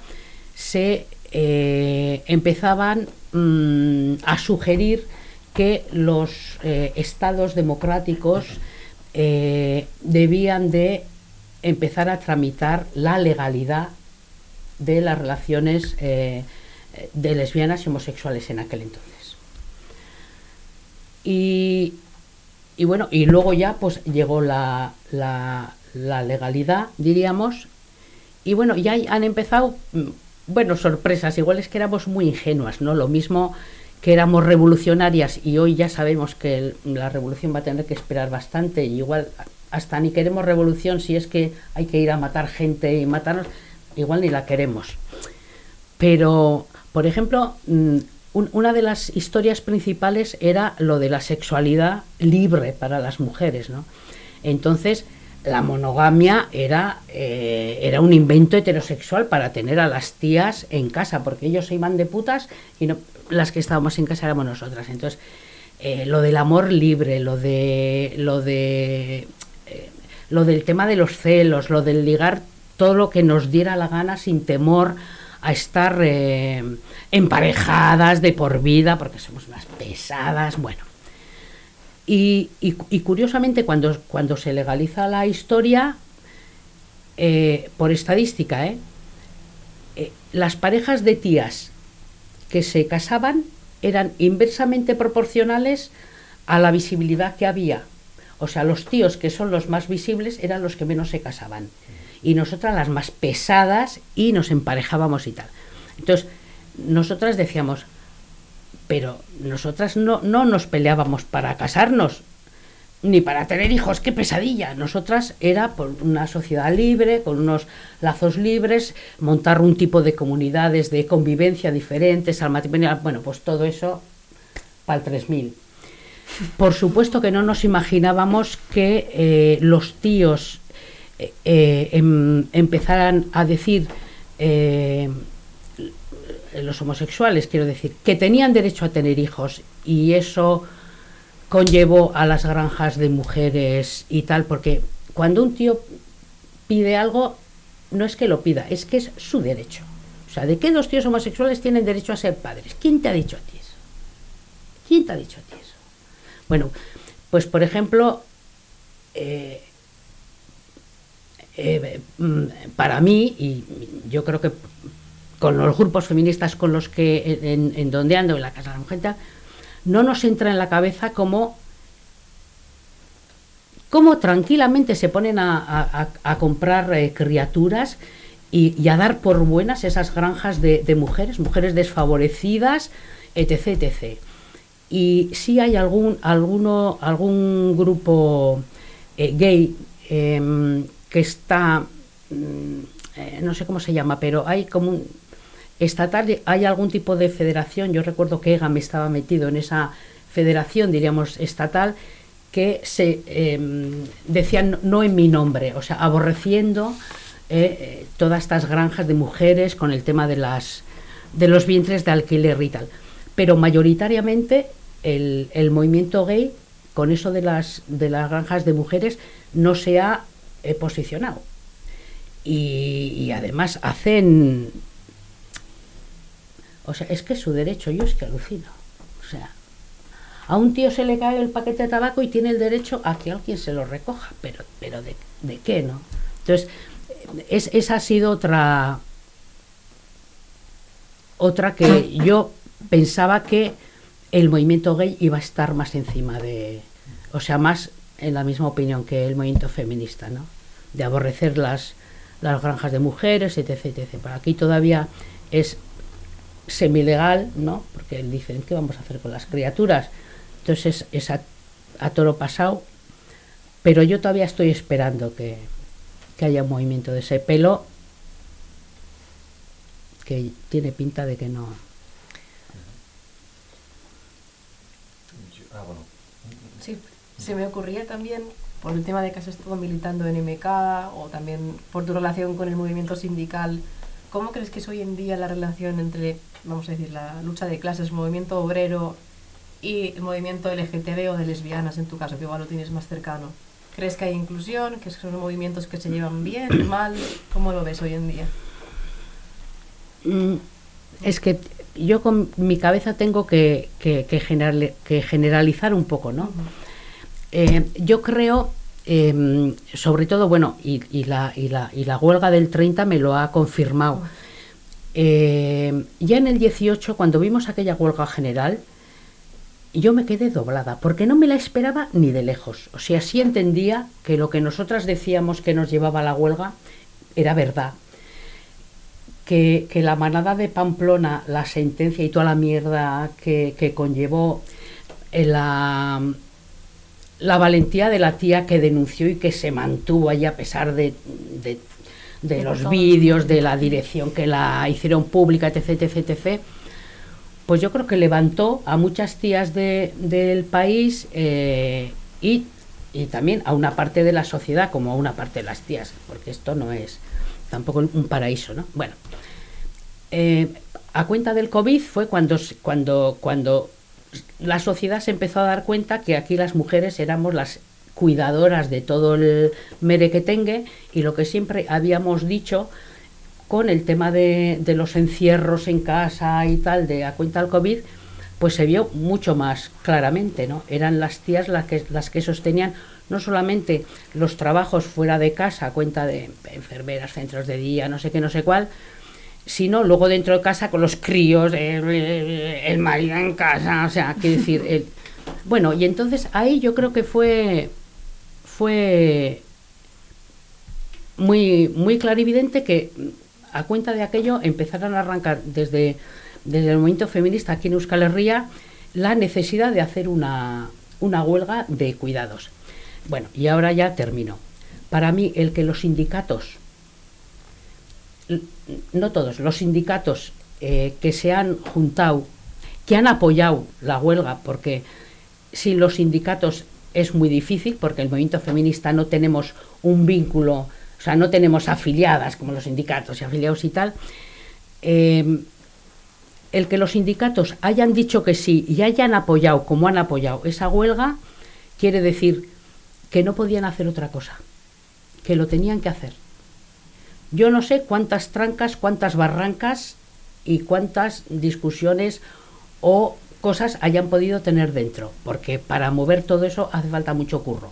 se eh, empezaban mm, a sugerir que los estados democráticos debían de empezar a tramitar la legalidad de las relaciones de lesbianas y homosexuales en aquel entonces. Y, bueno, y luego ya pues llegó la, la, la legalidad, diríamos, y bueno, ya han empezado mm, bueno, sorpresas, igual es que éramos muy ingenuas, ¿no? Lo mismo que éramos revolucionarias y hoy ya sabemos que la revolución va a tener que esperar bastante, y igual hasta ni queremos revolución si es que hay que ir a matar gente y matarnos, igual ni la queremos. Pero, por ejemplo, mm, una de las historias principales era lo de la sexualidad libre para las mujeres, ¿no? Entonces, la monogamia era, eh, era un invento heterosexual para tener a las tías en casa, porque ellos se iban de putas y las que estábamos en casa éramos nosotras. Entonces, eh, lo del amor libre, lo de lo de lo del tema de los celos, lo del ligar todo lo que nos diera la gana sin temor a estar eh, emparejadas de por vida, porque somos más pesadas, bueno. Y, curiosamente, cuando, cuando se legaliza la historia, eh, por estadística, ¿eh? las parejas de tías que se casaban eran inversamente proporcionales a la visibilidad que había. O sea, los tíos que son los más visibles eran los que menos se casaban. Y nosotras las más pesadas y nos emparejábamos y tal. Entonces, nosotras decíamos, pero nosotras no, no nos peleábamos para casarnos, ni para tener hijos, qué pesadilla. Nosotras era por una sociedad libre, con unos lazos libres, montar un tipo de comunidades de convivencia diferentes al matrimonio. Bueno, pues todo eso para el 3000. Por supuesto que no nos imaginábamos que eh, los tíos eh, eh, em, empezaran a decir, los homosexuales, quiero decir, que tenían derecho a tener hijos y eso conllevó a las granjas de mujeres y tal, porque cuando un tío pide algo, no es que lo pida, es que es su derecho. O sea, ¿de qué dos tíos homosexuales tienen derecho a ser padres? ¿Quién te ha dicho a ti eso? ¿Quién te ha dicho a ti? Bueno, pues por ejemplo, eh, eh, mm, para mí, y yo creo que con los grupos feministas con los que en, donde ando, en la Casa de la Mujer, no nos entra en la cabeza cómo, tranquilamente se ponen a, comprar eh, criaturas y, a dar por buenas esas granjas de, mujeres, mujeres desfavorecidas, etc. etc. Y si hay algún, alguno, algún grupo eh, gay em, que está, mm, eh, no sé cómo se llama, pero hay como estatal hay algún tipo de federación, yo recuerdo que EGAM estaba metido en esa federación, diríamos, estatal, que se em, decían no en mi nombre, o sea, aborreciendo eh, todas estas granjas de mujeres con el tema de, las, de los vientres de alquiler y tal. Pero mayoritariamente el, movimiento gay, con eso de las, de las granjas de mujeres, no se ha eh, posicionado. y además hacen o sea, es que su derecho, yo es que alucino. O sea, a un tío se le cae el paquete de tabaco y tiene el derecho a que alguien se lo recoja, pero, pero ¿de, qué, no? Entonces, es, esa ha sido otra, otra que yo pensaba que el movimiento gay iba a estar más encima de, o sea, más en la misma opinión que el movimiento feminista, ¿no? De aborrecer las, las granjas de mujeres, etc, etc. Pero aquí todavía es semilegal, ¿no? Porque dicen, ¿qué vamos a hacer con las criaturas? Entonces es, a, toro pasado, pero yo todavía estoy esperando que, que haya un movimiento de ese pelo que tiene pinta de que no. Ah, sí, se me ocurría también, por el tema de que has estado militando en MK o también por tu relación con el movimiento sindical, ¿cómo crees que es hoy en día la relación entre vamos a decir, la lucha de clases, movimiento obrero y el movimiento LGTB o de lesbianas en tu caso, que igual lo tienes más cercano. ¿Crees que hay inclusión? ¿Que son movimientos que se llevan bien, mal? ¿Cómo lo ves hoy en día? Mm, es que yo con mi cabeza tengo que, que, que, generalizar un poco, ¿no? Eh, yo creo, em, sobre todo, bueno, y, la, y, la, y la huelga del 30 me lo ha confirmado. Eh, ya en el 18, cuando vimos aquella huelga general, yo me quedé doblada, porque no me la esperaba ni de lejos. O sea, sí entendía que lo que nosotras decíamos que nos llevaba a la huelga era verdad. Que, la manada de Pamplona, la sentencia y toda la mierda que, conllevó eh, la, la valentía de la tía que denunció y que se mantuvo allí a pesar de, de de los vídeos, de la dirección que la hicieron pública, etc, etc, etc, pues yo creo que levantó a muchas tías del país eh, y, también a una parte de la sociedad como a una parte de las tías, porque esto no es tampoco un paraíso, ¿no? Bueno, eh, a cuenta del COVID fue cuando, cuando, cuando la sociedad se empezó a dar cuenta que aquí las mujeres éramos las cuidadoras de todo el mere que tenga y lo que siempre habíamos dicho con el tema de, de, los encierros en casa y tal, de a cuenta del COVID, pues se vio mucho más claramente, ¿no? Eran las tías las que, las que sostenían no solamente los trabajos fuera de casa, a cuenta de enfermeras, centros de día, no sé qué, no sé cuál, sino luego dentro de casa con los críos, el, marido en casa, o sea, qué decir, el, bueno, y entonces ahí yo creo que fue fue muy muy clarividente que a cuenta de aquello empezaron a arrancar desde, desde el movimiento feminista aquí en Euskal Herria la necesidad de hacer una, una huelga de cuidados. Bueno, y ahora ya termino. Para mí, el que los sindicatos, no todos, los sindicatos eh, que se han juntado, que han apoyado la huelga, porque sin los sindicatos es muy difícil, porque el movimiento feminista no tenemos un vínculo, o sea, no tenemos afiliadas como los sindicatos y afiliados y tal. Eh, el que los sindicatos hayan dicho que sí y hayan apoyado como han apoyado esa huelga, quiere decir que no podían hacer otra cosa, que lo tenían que hacer. Yo no sé cuántas trancas, cuántas barrancas y cuántas discusiones o cosas hayan podido tener dentro, porque para mover todo eso hace falta mucho curro.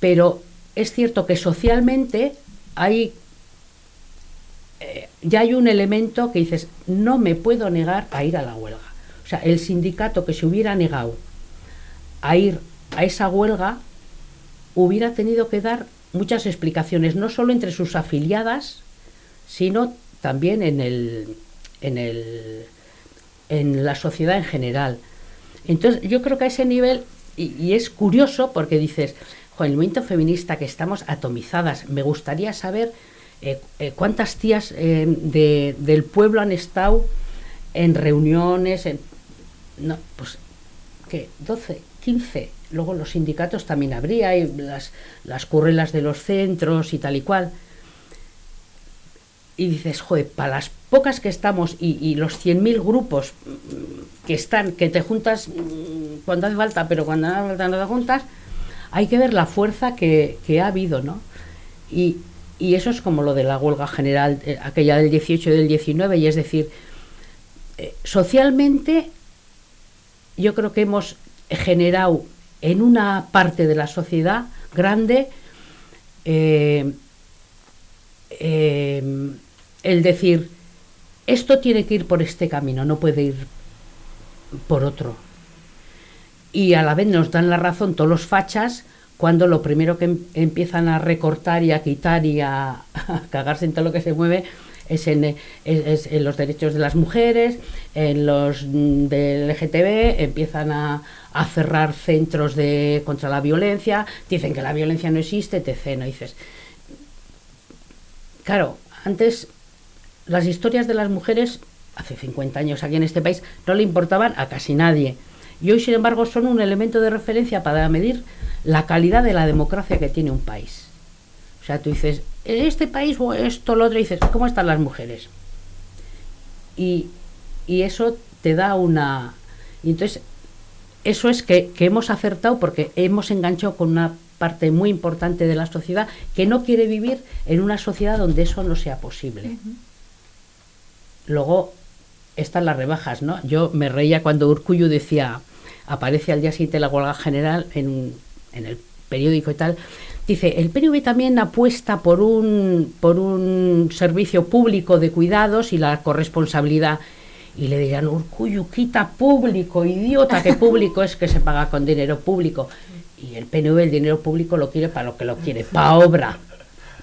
Pero es cierto que socialmente hay eh, ya hay un elemento que dices, no me puedo negar a ir a la huelga. O sea, el sindicato que se hubiera negado a ir a esa huelga hubiera tenido que dar muchas explicaciones, no solo entre sus afiliadas, sino también en el, en el en la sociedad en general. Entonces, yo creo que a ese nivel, y, es curioso porque dices, con el movimiento feminista que estamos atomizadas, me gustaría saber eh, eh, cuántas tías eh, de, del pueblo han estado en reuniones, en, no, pues, ¿qué? 12, 15, luego los sindicatos también habría, y las, las currelas de los centros y tal y cual. Y dices, joder, para las pocas que estamos y, y los 100.000 grupos mm, que están, que te juntas mm, cuando hace falta, pero cuando hace falta no te juntas, hay que ver la fuerza que, que ha habido, ¿no? Y, y, eso es como lo de la huelga general, eh, aquella del 18 y del 19, y es decir, eh, socialmente yo creo que hemos generado en una parte de la sociedad grande eh, eh, el decir, esto tiene que ir por este camino, no puede ir por otro. Y a la vez nos dan la razón todos los fachas cuando lo primero que em empiezan a recortar y a quitar y a, a cagarse en todo lo que se mueve es en, los derechos de las mujeres, en los mm, del LGTB, empiezan a, a, cerrar centros de contra la violencia, dicen que la violencia no existe, etc. ¿no? dices, claro, antes las historias de las mujeres, hace 50 años aquí en este país, no le importaban a casi nadie. Y hoy, sin embargo, son un elemento de referencia para medir la calidad de la democracia que tiene un país. O sea, tú dices, este país o esto, lo otro, dices, ¿cómo están las mujeres? Y, y eso te da una... Y entonces, eso es que, que hemos acertado porque hemos enganchado con una parte muy importante de la sociedad que no quiere vivir en una sociedad donde eso no sea posible. Uh -huh. Luego están las rebajas, ¿no? Yo me reía cuando Urcuyo decía, aparece al día siguiente la huelga general en, en el periódico y tal, Dice, el PNV también apuesta por un, por un servicio público de cuidados y la corresponsabilidad. Y le dirán, Urcuyu, quita público, idiota, que público es que se paga con dinero público. Y el PNV el dinero público lo quiere para lo que lo quiere, para obra,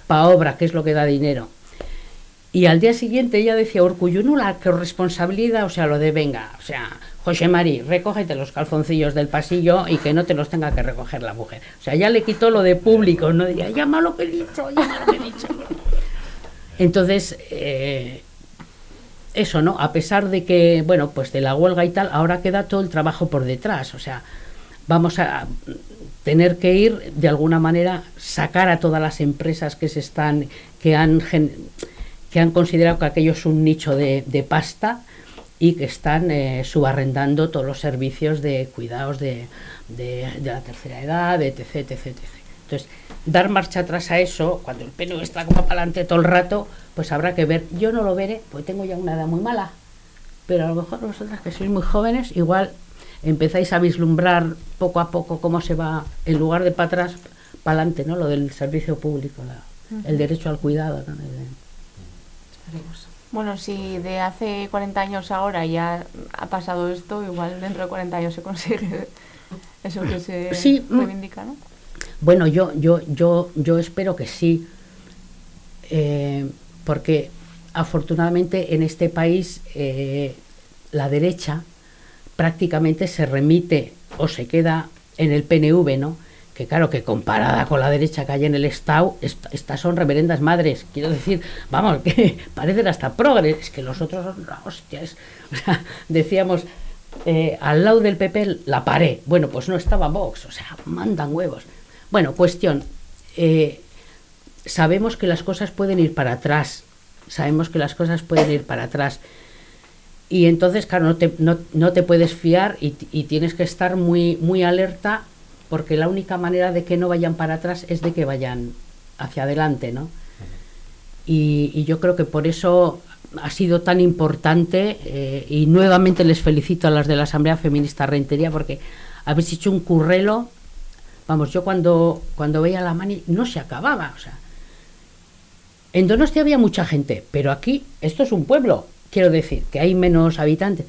para obra, que es lo que da dinero. Y al día siguiente ella decía, Urcuyu, no la corresponsabilidad, o sea, lo de venga, o sea, José Mari, recógete los calzoncillos del pasillo y que no te los tenga que recoger la mujer. O sea, ya le quitó lo de público, no diría, llama lo que he dicho, llama lo que he dicho. Entonces, eh, eso, ¿no? A pesar de que, bueno, pues de la huelga y tal, ahora queda todo el trabajo por detrás. O sea, vamos a tener que ir, de alguna manera, sacar a todas las empresas que se están, que han, que han considerado que aquello es un nicho de, de pasta y que están eh, subarrendando todos los servicios de cuidados de, la tercera edad, etc, etc, etc. Entonces, dar marcha atrás a eso, cuando el pelo está como para adelante todo el rato, pues habrá que ver. Yo no lo veré, porque tengo ya una edad muy mala, pero a lo mejor vosotras que sois muy jóvenes, igual empezáis a vislumbrar poco a poco cómo se va, en lugar de para atrás, para adelante, ¿no? Lo del servicio público, el derecho al cuidado. Bueno, si de hace 40 años ahora ya ha pasado esto, igual dentro de 40 años se consigue eso que se sí, mm. reivindica, ¿no? Bueno, yo, yo, yo, yo espero que sí, eh, porque afortunadamente en este país eh, la derecha prácticamente se remite o se queda en el PNV, ¿no? Que claro, que comparada con la derecha que hay en el Estado, estas son reverendas madres. Quiero decir, vamos, que parecen hasta progres, que los otros son hostias. O sea, decíamos, eh, al lado del PP la paré. Bueno, pues no estaba Vox, o sea, mandan huevos. Bueno, cuestión, eh, sabemos que las cosas pueden ir para atrás, sabemos que las cosas pueden ir para atrás. Y entonces, claro, no te, no, te puedes fiar y, y, tienes que estar muy, muy alerta porque la única manera de que no vayan para atrás es de que vayan hacia adelante, ¿no? Y, yo creo que por eso ha sido tan importante eh, y nuevamente les felicito a las de la Asamblea Feminista Rentería porque habéis hecho un currelo, vamos, yo cuando, cuando veía la mani no se acababa, o sea, en Donostia había mucha gente, pero aquí esto es un pueblo, quiero decir, que hay menos habitantes.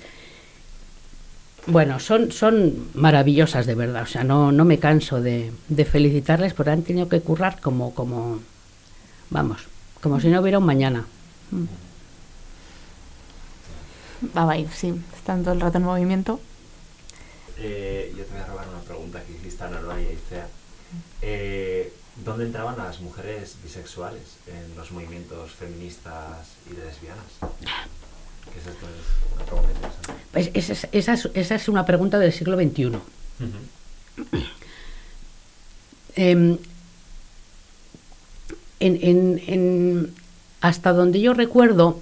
Bueno, son, son maravillosas de verdad, o sea, no, no me canso de, de felicitarles porque han tenido que currar como, como, vamos, como si no hubiera un mañana. Va a ir, sí, están todo el rato en movimiento. Eh, yo te voy a robar una pregunta que hiciste a Norma y a eh, ¿Dónde entraban las mujeres bisexuales en los movimientos feministas y Pues esa, es, una pregunta del siglo XXI. Em, hasta donde yo recuerdo,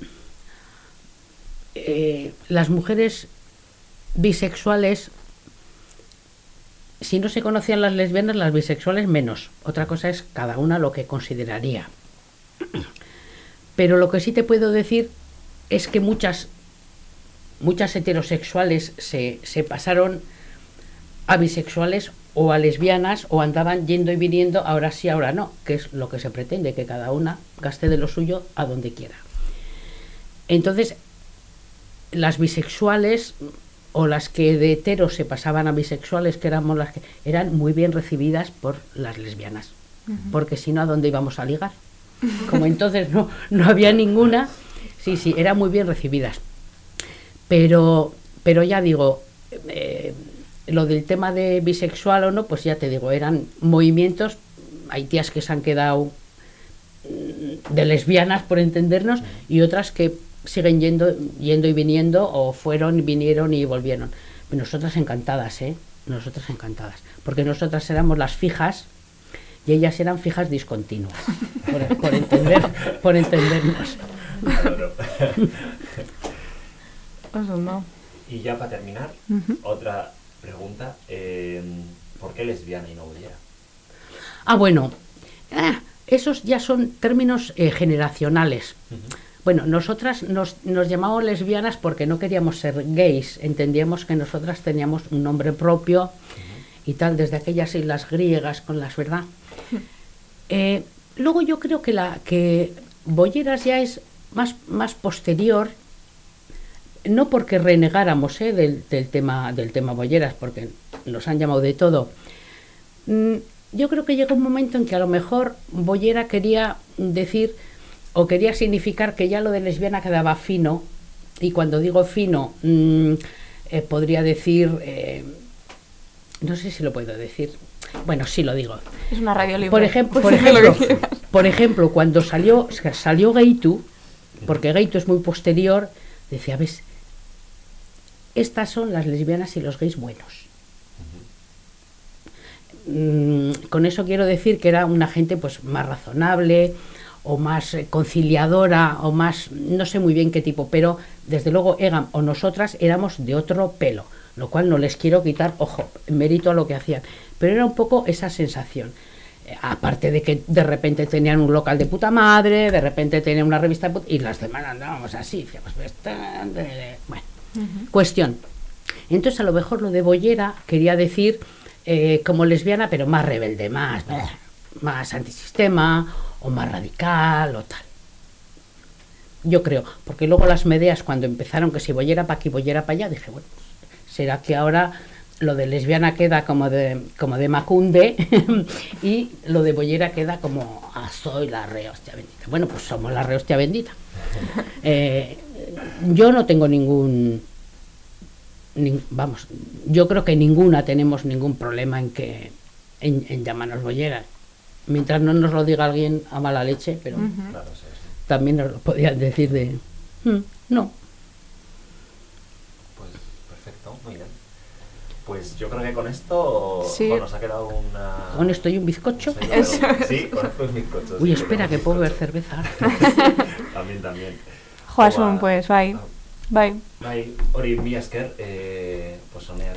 eh, las mujeres bisexuales, si no se conocían las lesbianas, las bisexuales menos. Otra cosa es cada una lo que consideraría. Pero lo que sí te puedo decir es que muchas, muchas heterosexuales se, se pasaron a bisexuales o a lesbianas o andaban yendo y viniendo, ahora sí, ahora no, que es lo que se pretende, que cada una gaste de lo suyo a donde quiera. Entonces, las bisexuales o las que de heteros se pasaban a bisexuales, que éramos las que eran muy bien recibidas por las lesbianas, porque si no, ¿a dónde íbamos a ligar? Como entonces no, no había ninguna, Sí, sí, eran muy bien recibidas. Pero, pero ya digo, eh, lo del tema de bisexual o no, pues ya te digo, eran movimientos, hay tías que se han quedado mm, de lesbianas, por entendernos, y otras que siguen yendo, yendo y viniendo, o fueron, vinieron y volvieron. Nosotras encantadas, ¿eh? Nosotras encantadas. Porque nosotras éramos las fijas y ellas eran fijas discontinuas, por, entender, por entendernos. Y ya para terminar, otra pregunta. Eh, ¿Por qué lesbiana y no bollera? Ah, bueno. Ah, esos ya son términos eh, generacionales. Bueno, nosotras nos, nos, llamamos lesbianas porque no queríamos ser gays. Entendíamos que nosotras teníamos un nombre propio y tal, desde aquellas islas griegas con las, ¿verdad? Eh, luego yo creo que la que Bolleras ya es más, más posterior, no porque renegáramos ¿eh? del, tema, del tema Bolleras, porque nos han llamado de todo. Mm, yo creo que llegó un momento en que a lo mejor Bollera quería decir o quería significar que ya lo de lesbiana quedaba fino, y cuando digo fino, mm, eh, podría decir, eh, no sé si lo puedo decir, bueno, sí lo digo. Es una radio libre. Por ejemplo, por ejemplo, por ejemplo cuando salió, salió Gaitu, porque Gaito es muy posterior, decía, ves, estas son las lesbianas y los gays buenos. Mm, con eso quiero decir que era una gente pues más razonable o más eh, conciliadora o más no sé muy bien qué tipo pero desde luego Egam o nosotras éramos de otro pelo, lo cual no les quiero quitar, ojo, mérito a lo que hacían, pero era un poco esa sensación. Aparte de que de repente tenían un local de puta madre, de repente tenían una revista y las demás andábamos así, decíamos, pues, bueno, cuestión. Entonces a lo mejor lo de Bollera quería decir eh, como lesbiana, pero más rebelde, más, más antisistema o más radical o tal. Yo creo, porque luego las medias cuando empezaron que si Bollera para aquí, Bollera para allá, dije, bueno, pues, será que ahora lo de lesbiana queda como de, como de Macunde y lo de Bollera queda como, ah, soy la re hostia bendita. Bueno, pues somos la re hostia bendita. Eh, yo no tengo ningún, vamos, yo creo que ninguna tenemos ningún problema en que en, llamarnos Bollera. Mientras no nos lo diga alguien a mala leche, pero también nos lo podían decir de, hmm, no, Pues yo creo que con esto nos ha quedado una... ¿Con esto y un bizcocho? Sí, con esto un bizcocho. Uy, espera, que puedo beber cerveza. también, también. Joasun, pues, bye. Bai. Bai, hori mi esker, eh, pues honea